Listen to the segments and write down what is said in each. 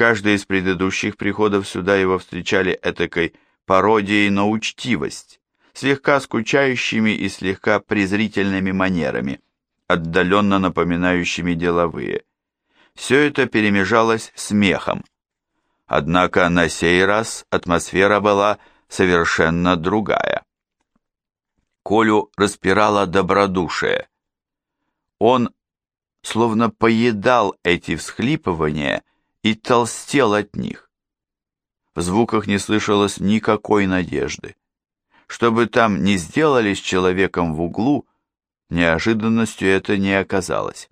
каждый из предыдущих приходов сюда его встречали этакой пародией на учтивость, слегка скучающими и слегка презрительными манерами, отдаленно напоминающими деловые. Все это перемежалось смехом. Однако на сей раз атмосфера была совершенно другая. Колю распирало добродушие. Он словно поедал эти всхлипывания и толстел от них. В звуках не слышалось никакой надежды. Что бы там ни сделали с человеком в углу, неожиданностью это не оказалось.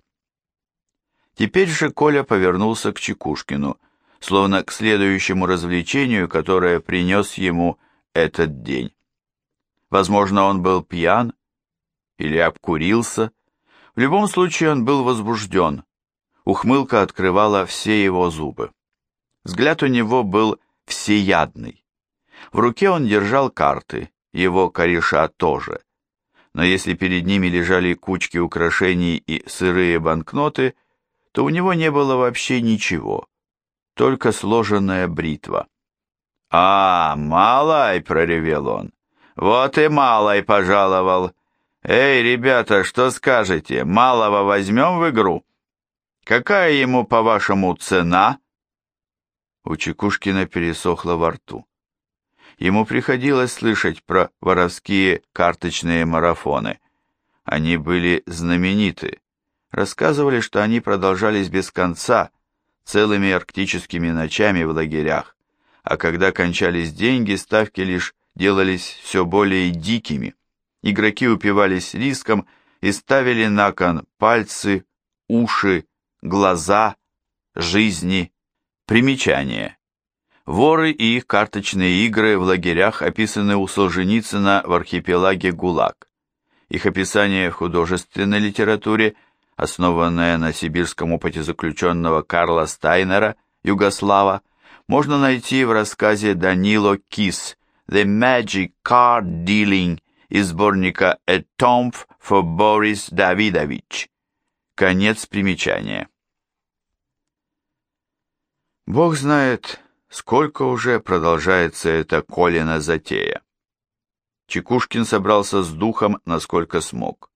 Теперь же Коля повернулся к Чекушкину, словно к следующему развлечению, которое принес ему этот день. Возможно, он был пьян или обкурился. В любом случае он был возбужден. Ухмылка открывала все его зубы. Взгляд у него был всеядный. В руке он держал карты, его кореша тоже. Но если перед ними лежали кучки украшений и сырые банкноты, то у него не было вообще ничего, только сложенная бритва. «А, малай!» — проревел он. «Вот и малой пожаловал. Эй, ребята, что скажете, малого возьмем в игру? Какая ему, по-вашему, цена?» У Чекушкина пересохло во рту. Ему приходилось слышать про воровские карточные марафоны. Они были знамениты. Рассказывали, что они продолжались без конца, целыми арктическими ночами в лагерях, а когда кончались деньги, ставки лишь делались все более дикими. Игроки упивались риском и ставили на кон пальцы, уши, глаза, жизни. Примечание. Воры и их карточные игры в лагерях описаны у Солженицына в архипелаге ГУЛАГ. Их описание в художественной литературе, основанное на сибирском опыте заключенного Карла Стайнера, Югослава, можно найти в рассказе Данило Кис The Magic Card Dealing из сборника A Tomb for Boris Davidovich. Конец примечания. Бог знает, сколько уже продолжается эта Колина затея. Чекушкин собрался с духом, насколько смог.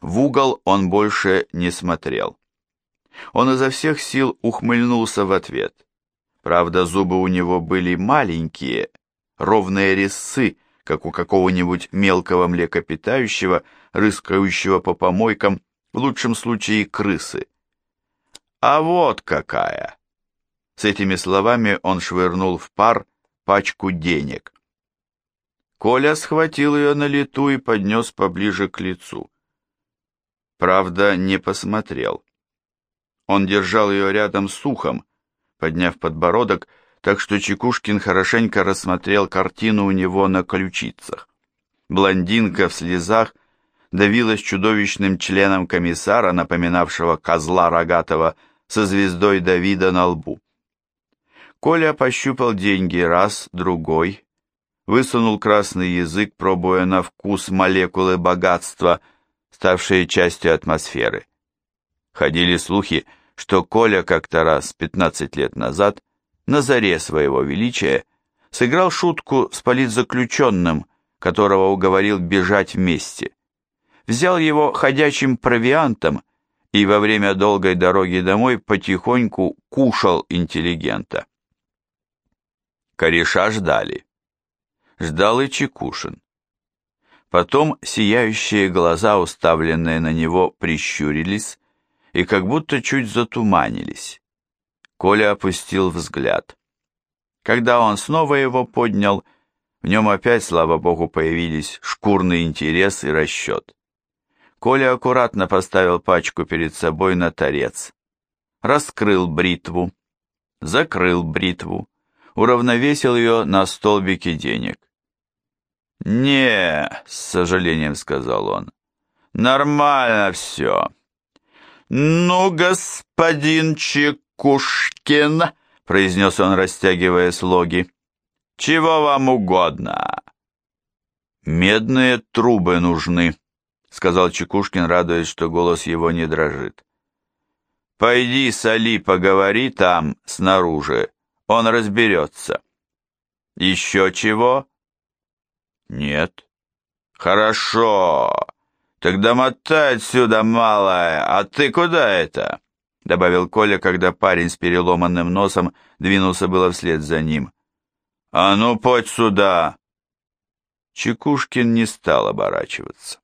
В угол он больше не смотрел. Он изо всех сил ухмыльнулся в ответ. Правда, зубы у него были маленькие, ровные резцы, как у какого-нибудь мелкого млекопитающего, рыскающего по помойкам, в лучшем случае крысы. А вот какая! С этими словами он швырнул в пар пачку денег. Коля схватил ее на лету и поднес поближе к лицу. Правда, не посмотрел. Он держал ее рядом с ухом, подняв подбородок, так что Чекушкин хорошенько рассмотрел картину у него на ключицах. Блондинка в слезах давилась чудовищным членом комиссара, напоминавшего козла рогатого со звездой Давида на лбу. Коля пощупал деньги раз, другой, высунул красный язык, пробуя на вкус молекулы богатства, ставшие частью атмосферы. Ходили слухи, что Коля как-то раз, 15 лет назад, на заре своего величия, сыграл шутку с политзаключенным, которого уговорил бежать вместе. Взял его ходячим провиантом и во время долгой дороги домой потихоньку кушал интеллигента. Кореша ждали. Ждал и Чекушин. Потом сияющие глаза, уставленные на него, прищурились и как будто чуть затуманились. Коля опустил взгляд. Когда он снова его поднял, в нем опять, слава богу, появились шкурный интерес и расчет. Коля аккуратно поставил пачку перед собой на торец, раскрыл бритву, закрыл бритву, уравновесил ее на столбике денег. «Не», — с сожалением сказал он, — «нормально все». «Ну, господин Чек Кушкин, произнес он, растягивая слоги. Чего вам угодно? Медные трубы нужны, сказал Чекушкин, радуясь, что голос его не дрожит. Пойди с Али поговори там, снаружи, он разберется. Еще чего? Нет. Хорошо. Тогда мотай отсюда, малая, а ты куда это? Добавил Коля, когда парень с переломанным носом двинулся было вслед за ним. А ну, подь сюда! Чекушкин не стал оборачиваться.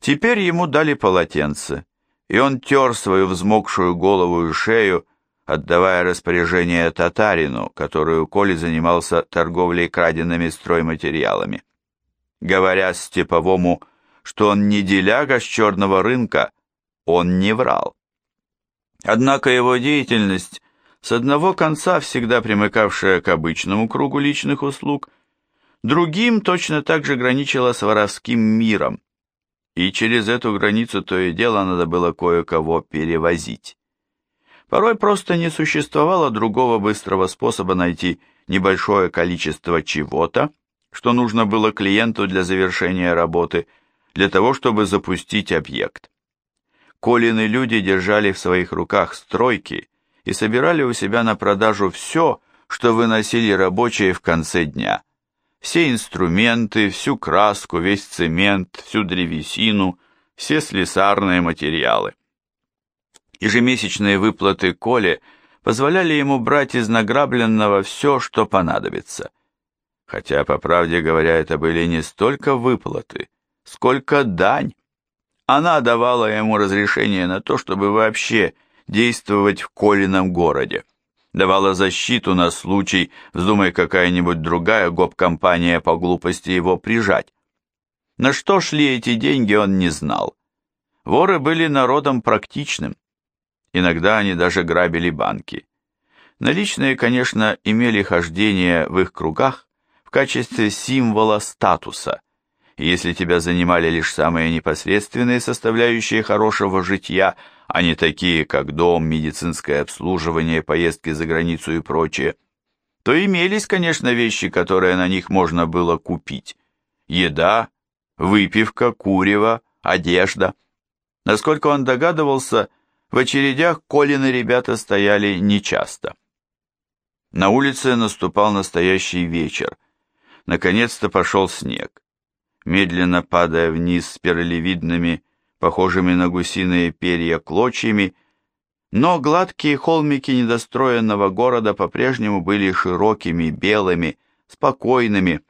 Теперь ему дали полотенце, и он тер свою взмокшую голову и шею, отдавая распоряжение татарину, который у Коли занимался торговлей краденными стройматериалами. Говоря Степовому, что он не деляга с черного рынка, он не врал. Однако его деятельность, с одного конца всегда примыкавшая к обычному кругу личных услуг, другим точно так же граничила с воровским миром, и через эту границу то и дело надо было кое-кого перевозить. Порой просто не существовало другого быстрого способа найти небольшое количество чего-то, что нужно было клиенту для завершения работы, для того, чтобы запустить объект. Колины люди держали в своих руках стройки и собирали у себя на продажу все, что выносили рабочие в конце дня. Все инструменты, всю краску, весь цемент, всю древесину, все слесарные материалы. Ежемесячные выплаты Коле позволяли ему брать из награбленного все, что понадобится. Хотя, по правде говоря, это были не столько выплаты, сколько дань. Она давала ему разрешение на то, чтобы вообще действовать в Колином городе. Давала защиту на случай, вздумай какая-нибудь другая гоп-компания по глупости его прижать. На что шли эти деньги, он не знал. Воры были народом практичным. Иногда они даже грабили банки. Наличные, конечно, имели хождение в их кругах в качестве символа статуса. И если тебя занимали лишь самые непосредственные составляющие хорошего житья, а не такие, как дом, медицинское обслуживание, поездки за границу и прочее, то имелись, конечно, вещи, которые на них можно было купить. Еда, выпивка, курево, одежда. Насколько он догадывался, в очередях Колины ребята стояли нечасто. На улице наступал настоящий вечер. Наконец-то пошел снег. Медленно падая вниз спиралевидными, похожими на гусиные перья клочьями, но гладкие холмики недостроенного города по-прежнему были широкими, белыми, спокойными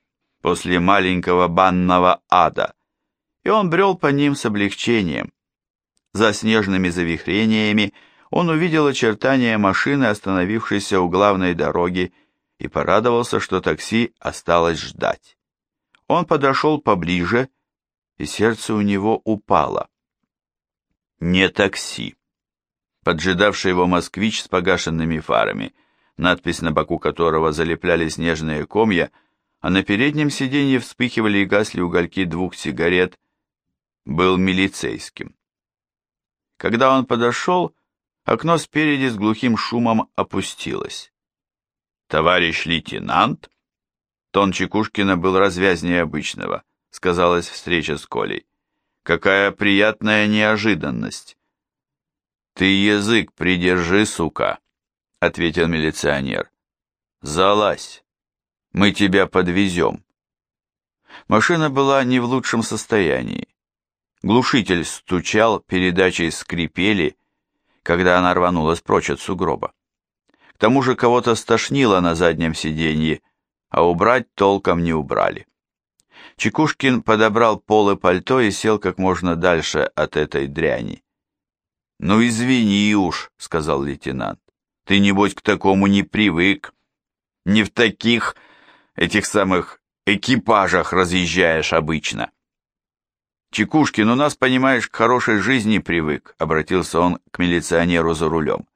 после маленького банного ада, и он брел по ним с облегчением. За снежными завихрениями он увидел очертания машины, остановившейся у главной дороги, и порадовался, что такси осталось ждать. Он подошел поближе, и сердце у него упало. Не такси. Поджидавший его москвич с погашенными фарами, надпись на боку которого залепляли снежные комья, а на переднем сиденье вспыхивали и гасли угольки двух сигарет, был милицейским. Когда он подошел, окно спереди с глухим шумом опустилось. «Товарищ лейтенант?» Тон Чекушкина был развязнее обычного, сказалась встреча с Колей. «Какая приятная неожиданность!» «Ты язык придержи, сука!» — ответил милиционер. «Залазь, мы тебя подвезем». Машина была не в лучшем состоянии. Глушитель стучал, передачи скрипели, когда она рванулась прочь от сугроба. К тому же кого-то стошнило на заднем сиденье, а убрать толком не убрали. Чекушкин подобрал пол и пальто и сел как можно дальше от этой дряни. «Ну извини уж», — сказал лейтенант, — «ты, небось, к такому не привык. Не в таких, этих самых экипажах разъезжаешь обычно». «Чекушкин, у нас, понимаешь, к хорошей жизни привык», — обратился он к милиционеру за рулем.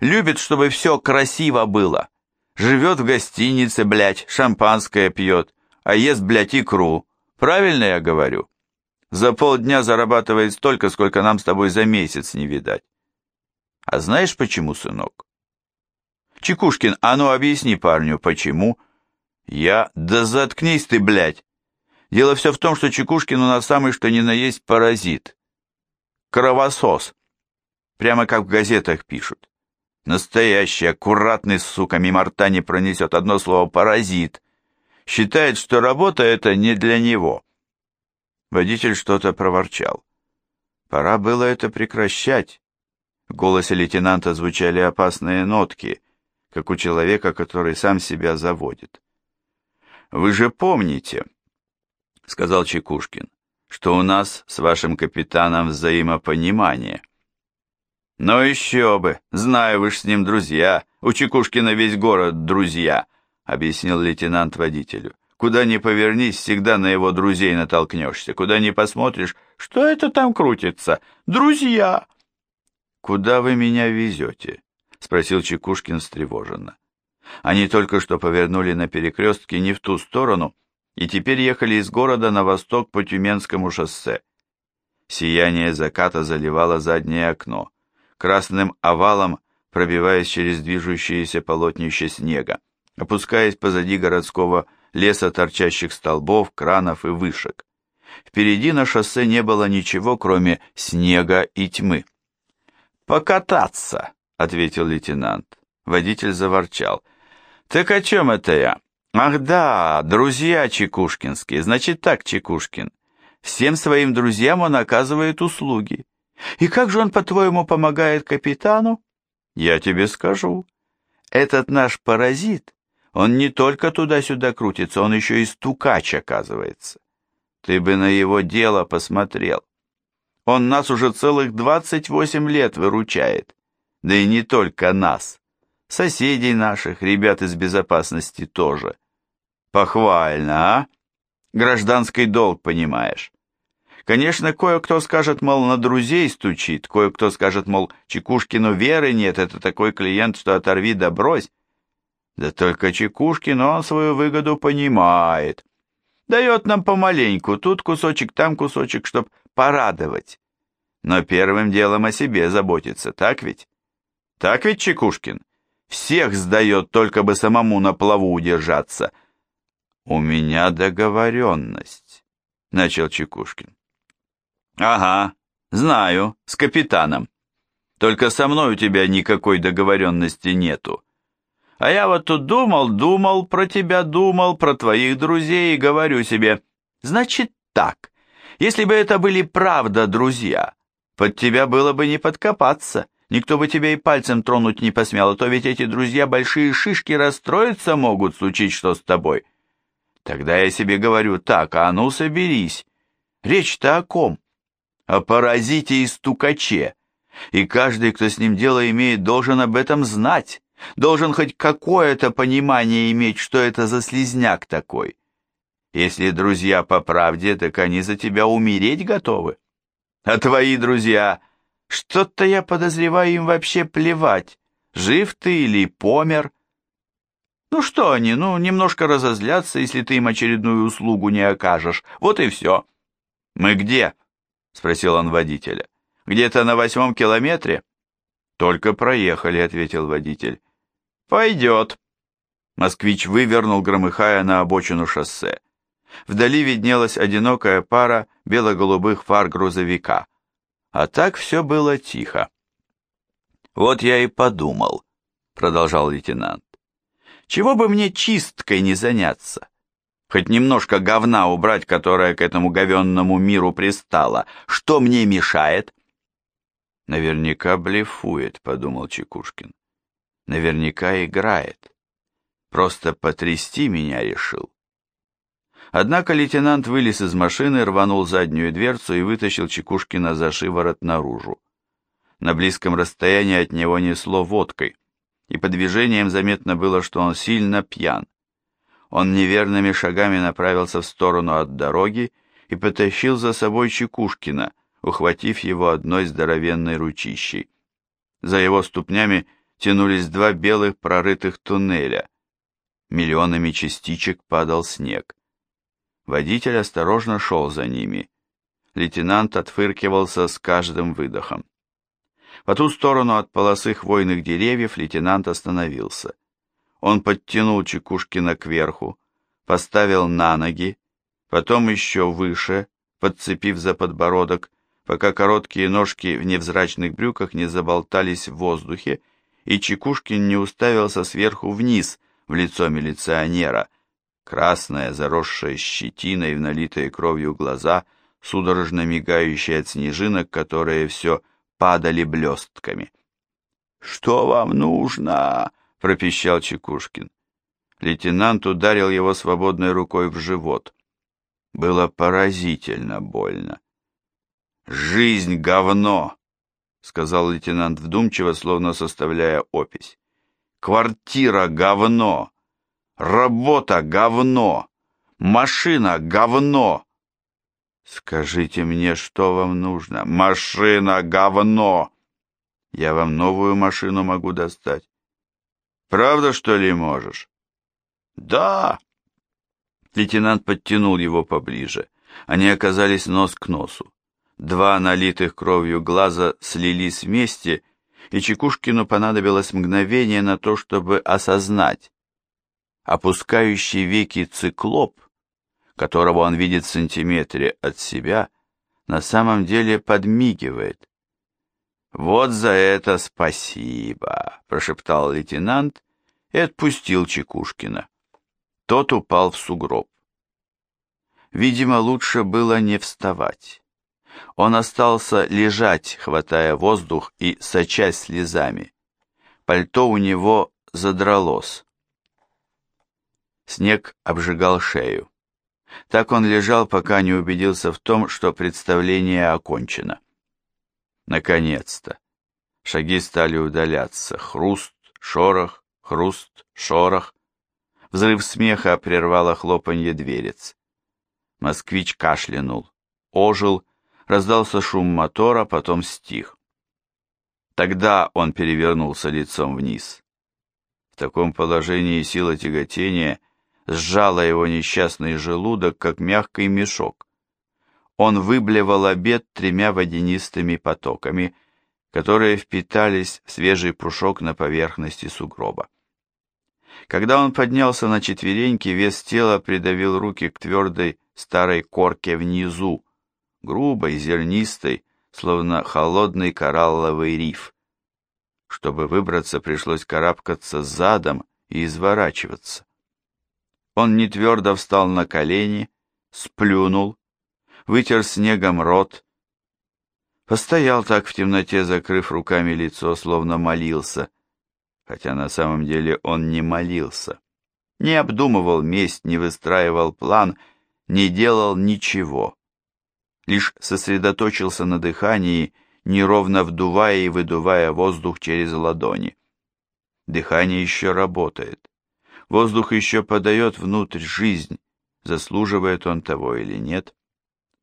«Любит, чтобы все красиво было. Живет в гостинице, блядь, шампанское пьет, а ест, блядь, икру. Правильно я говорю? За полдня зарабатывает столько, сколько нам с тобой за месяц не видать. А знаешь почему, сынок?» «Чекушкин, а ну объясни парню, почему?» «Я... Да заткнись ты, блядь!» Дело все в том, что Чекушкин у нас самый что ни на есть паразит. Кровосос. прямо как в газетах пишут. Настоящий, аккуратный, сука, мимо рта не пронесет. Одно слово «паразит». Считает, что работа это не для него. Водитель что-то проворчал. Пора было это прекращать. В голосе лейтенанта звучали опасные нотки, как у человека, который сам себя заводит. «Вы же помните», — сказал Чекушкин, — «что у нас с вашим капитаном взаимопонимание». «Ну еще бы! Знаю, вы ж с ним друзья. У Чекушкина весь город друзья», — объяснил лейтенант водителю. «Куда ни повернись, всегда на его друзей натолкнешься. Куда ни посмотришь, что это там крутится? Друзья!» «Куда вы меня везете?» — спросил Чекушкин встревоженно. Они только что повернули на перекрестке не в ту сторону и теперь ехали из города на восток по Тюменскому шоссе. Сияние заката заливало заднее окно красным овалом пробиваясь через движущееся полотнище снега, опускаясь позади городского леса торчащих столбов, кранов и вышек. Впереди на шоссе не было ничего, кроме снега и тьмы. «Покататься!» — ответил лейтенант. Водитель заворчал. «Так о чем это я?» «Ах да, друзья чекушкинские. Значит так, Чекушкин. Всем своим друзьям он оказывает услуги. И как же он, по-твоему, помогает капитану? Я тебе скажу. Этот наш паразит, он не только туда-сюда крутится, он еще и стукач, оказывается. Ты бы на его дело посмотрел. Он нас уже целых двадцать восемь лет выручает. Да и не только нас. Соседей наших, ребят из безопасности тоже. Похвально, а? Гражданский долг, понимаешь. Конечно, кое-кто скажет, мол, на друзей стучит, кое-кто скажет, мол, Чекушкину веры нет, это такой клиент, что оторви да брось. Да только Чекушкин, он свою выгоду понимает. Дает нам помаленьку, тут кусочек, там кусочек, чтоб порадовать. Но первым делом о себе заботится, так ведь? Так ведь, Чекушкин? Всех сдает, только бы самому на плаву удержаться. У меня договоренность, начал Чекушкин. «Ага, знаю, с капитаном. Только со мной у тебя никакой договоренности нету. А я вот тут думал, думал, про тебя думал, про твоих друзей и говорю себе, значит так, если бы это были правда друзья, под тебя было бы не подкопаться, никто бы тебя и пальцем тронуть не посмел, а то ведь эти друзья большие шишки расстроиться могут, случить что с тобой. Тогда я себе говорю, так, а ну соберись, речь-то о ком?» о паразите и стукаче, и каждый, кто с ним дело имеет, должен об этом знать, должен хоть какое-то понимание иметь, что это за слизняк такой. Если друзья по правде, так они за тебя умереть готовы. А твои друзья, что-то я подозреваю им вообще плевать, жив ты или помер. Ну что они, ну немножко разозлятся, если ты им очередную услугу не окажешь, вот и все. Мы где? — спросил он водителя. «Где-то на восьмом километре?» «Только проехали», — ответил водитель. «Пойдет». Москвич вывернул, громыхая на обочину шоссе. Вдали виднелась одинокая пара бело-голубых фар грузовика. А так все было тихо. «Вот я и подумал», — продолжал лейтенант. «Чего бы мне чисткой не заняться? хоть немножко говна убрать, которое к этому говенному миру пристало. Что мне мешает?» «Наверняка блефует», — подумал Чекушкин. «Наверняка играет. Просто потрясти меня решил». Однако лейтенант вылез из машины, рванул заднюю дверцу и вытащил Чекушкина за шиворот наружу. На близком расстоянии от него несло водкой, и по движениям заметно было, что он сильно пьян. Он неверными шагами направился в сторону от дороги и потащил за собой Чекушкина, ухватив его одной здоровенной ручищей. За его ступнями тянулись два белых прорытых туннеля. Миллионами частичек падал снег. Водитель осторожно шел за ними. Лейтенант отфыркивался с каждым выдохом. По ту сторону от полосы хвойных деревьев лейтенант остановился. Он подтянул Чекушкина кверху, поставил на ноги, потом еще выше, подцепив за подбородок, пока короткие ножки в невзрачных брюках не заболтались в воздухе, и Чекушкин не уставился сверху вниз в лицо милиционера, красное, заросшее щетиной в налитые кровью глаза, судорожно мигающие от снежинок, которые все падали блестками. «Что вам нужно?» — пропищал Чекушкин. Лейтенант ударил его свободной рукой в живот. Было поразительно больно. «Жизнь — говно!» — сказал лейтенант вдумчиво, словно составляя опись. «Квартира — говно! Работа — говно! Машина — говно!» «Скажите мне, что вам нужно?» «Машина — говно!» «Я вам новую машину могу достать». «Правда, что ли, можешь?» «Да!» Лейтенант подтянул его поближе. Они оказались нос к носу. Два налитых кровью глаза слились вместе, и Чекушкину понадобилось мгновение на то, чтобы осознать. Опускающий веки циклоп, которого он видит в сантиметре от себя, на самом деле подмигивает. «Вот за это спасибо!» – прошептал лейтенант и отпустил Чекушкина. Тот упал в сугроб. Видимо, лучше было не вставать. Он остался лежать, хватая воздух и сочась слезами. Пальто у него задралось. Снег обжигал шею. Так он лежал, пока не убедился в том, что представление окончено. Наконец-то. Шаги стали удаляться. Хруст, шорох, хруст, шорох. Взрыв смеха прервало хлопанье дверец. Москвич кашлянул, ожил, раздался шум мотора, потом стих. Тогда он перевернулся лицом вниз. В таком положении сила тяготения сжала его несчастный желудок, как мягкий мешок. Он выблевал обед тремя водянистыми потоками, которые впитались в свежий пушок на поверхности сугроба. Когда он поднялся на четвереньки, вес тела придавил руки к твердой старой корке внизу, грубой, зернистой, словно холодный коралловый риф. Чтобы выбраться, пришлось карабкаться задом и изворачиваться. Он не твердо встал на колени, сплюнул, вытер снегом рот, постоял так в темноте, закрыв руками лицо, словно молился — хотя на самом деле он не молился, не обдумывал месть, не выстраивал план, не делал ничего. Лишь сосредоточился на дыхании, неровно вдувая и выдувая воздух через ладони. Дыхание еще работает. Воздух еще подает внутрь жизнь, заслуживает он того или нет.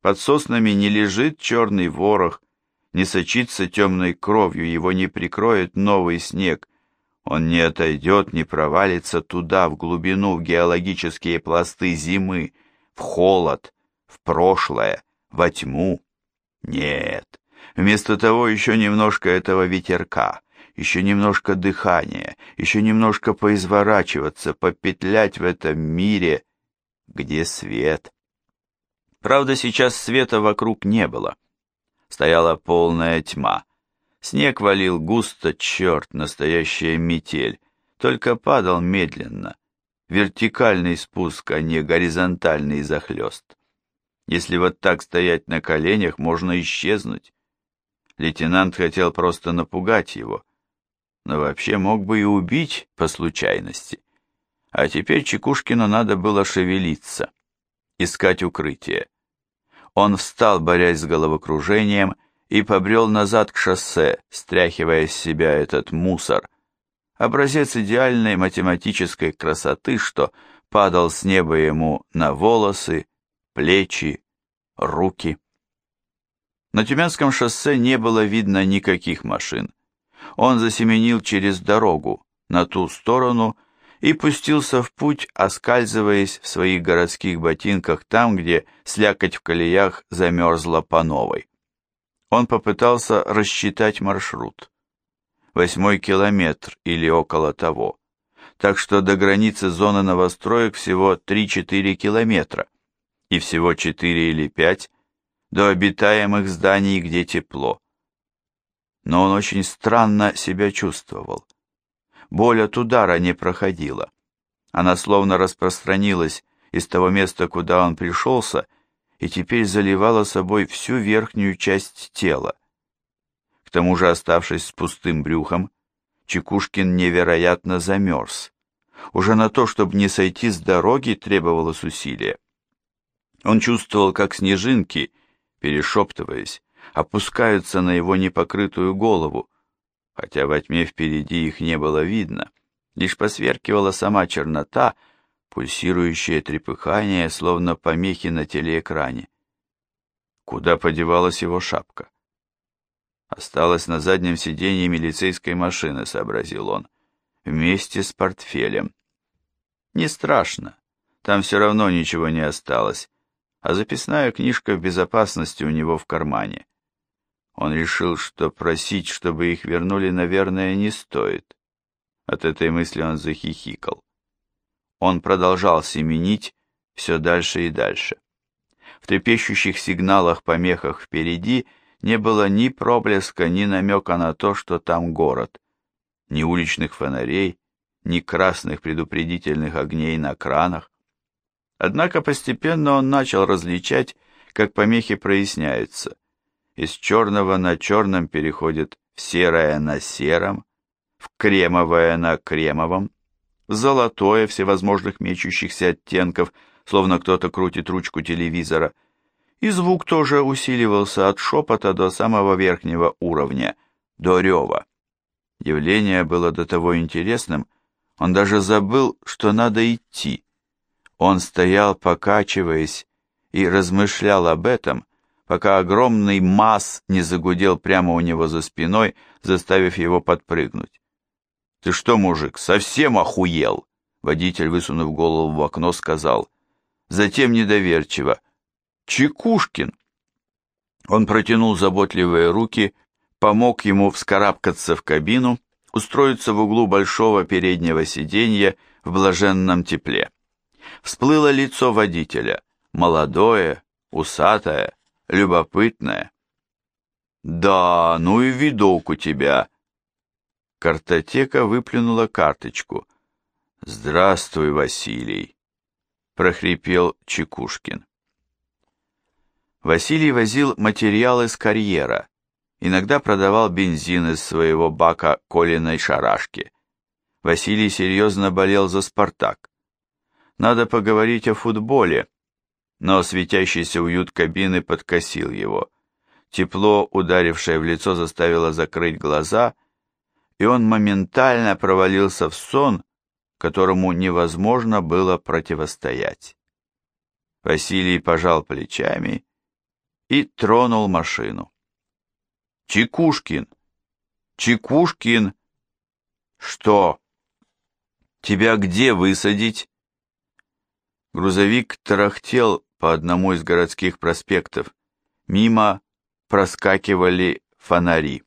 Под соснами не лежит черный ворох, не сочится темной кровью, его не прикроет новый снег, он не отойдет, не провалится туда, в глубину, в геологические пласты зимы, в холод, в прошлое, во тьму. Нет, вместо того еще немножко этого ветерка, еще немножко дыхания, еще немножко поизворачиваться, попетлять в этом мире, где свет. Правда, сейчас света вокруг не было. Стояла полная тьма. Снег валил густо, черт, настоящая метель, только падал медленно. Вертикальный спуск, а не горизонтальный захлест. Если вот так стоять на коленях, можно исчезнуть. Лейтенант хотел просто напугать его, но вообще мог бы и убить по случайности. А теперь Чекушкину надо было шевелиться, искать укрытие. Он встал, борясь с головокружением, и побрел назад к шоссе, стряхивая с себя этот мусор. Образец идеальной математической красоты, что падал с неба ему на волосы, плечи, руки. На Тюменском шоссе не было видно никаких машин. Он засеменил через дорогу, на ту сторону, и пустился в путь, оскальзываясь в своих городских ботинках там, где слякоть в колеях замерзла по новой. Он попытался рассчитать маршрут. Восьмой километр или около того. Так что до границы зоны новостроек всего 3-4 километра. И всего 4 или 5 до обитаемых зданий, где тепло. Но он очень странно себя чувствовал. Боль от удара не проходила. Она словно распространилась из того места, куда он пришелся, и теперь заливала собой всю верхнюю часть тела. К тому же, оставшись с пустым брюхом, Чекушкин невероятно замерз. Уже на то, чтобы не сойти с дороги, требовалось усилие. Он чувствовал, как снежинки, перешептываясь, опускаются на его непокрытую голову, хотя во тьме впереди их не было видно, лишь посверкивала сама чернота, пульсирующее трепыхание, словно помехи на телеэкране. Куда подевалась его шапка? Осталась на заднем сиденье милицейской машины, сообразил он, вместе с портфелем. Не страшно, там все равно ничего не осталось, а записная книжка в безопасности у него в кармане. Он решил, что просить, чтобы их вернули, наверное, не стоит. От этой мысли он захихикал. Он продолжал семенить все дальше и дальше. В трепещущих сигналах-помехах впереди не было ни проблеска, ни намека на то, что там город. Ни уличных фонарей, ни красных предупредительных огней на кранах. Однако постепенно он начал различать, как помехи проясняются. Из черного на черном переходит в серое на сером, в кремовое на кремовом, золотое всевозможных мечущихся оттенков, словно кто-то крутит ручку телевизора, и звук тоже усиливался от шепота до самого верхнего уровня, до рева. Явление было до того интересным, он даже забыл, что надо идти. Он стоял, покачиваясь, и размышлял об этом, пока огромный масс не загудел прямо у него за спиной, заставив его подпрыгнуть. «Ты что, мужик, совсем охуел?» Водитель, высунув голову в окно, сказал. Затем недоверчиво. «Чекушкин!» Он протянул заботливые руки, помог ему вскарабкаться в кабину, устроиться в углу большого переднего сиденья в блаженном тепле. Всплыло лицо водителя, молодое, усатое, любопытное. «Да, ну и видок у тебя!» Картотека выплюнула карточку. «Здравствуй, Василий!» — прохрипел Чекушкин. Василий возил материалы с карьера, иногда продавал бензин из своего бака Колиной шарашки. Василий серьезно болел за «Спартак». Надо поговорить о футболе, но светящийся уют кабины подкосил его. Тепло, ударившее в лицо, заставило закрыть глаза, и он моментально провалился в сон, которому невозможно было противостоять. Василий пожал плечами и тронул машину. «Чекушкин! Чекушкин!» «Что? Тебя где высадить?» Грузовик тарахтел по одному из городских проспектов. Мимо проскакивали фонари.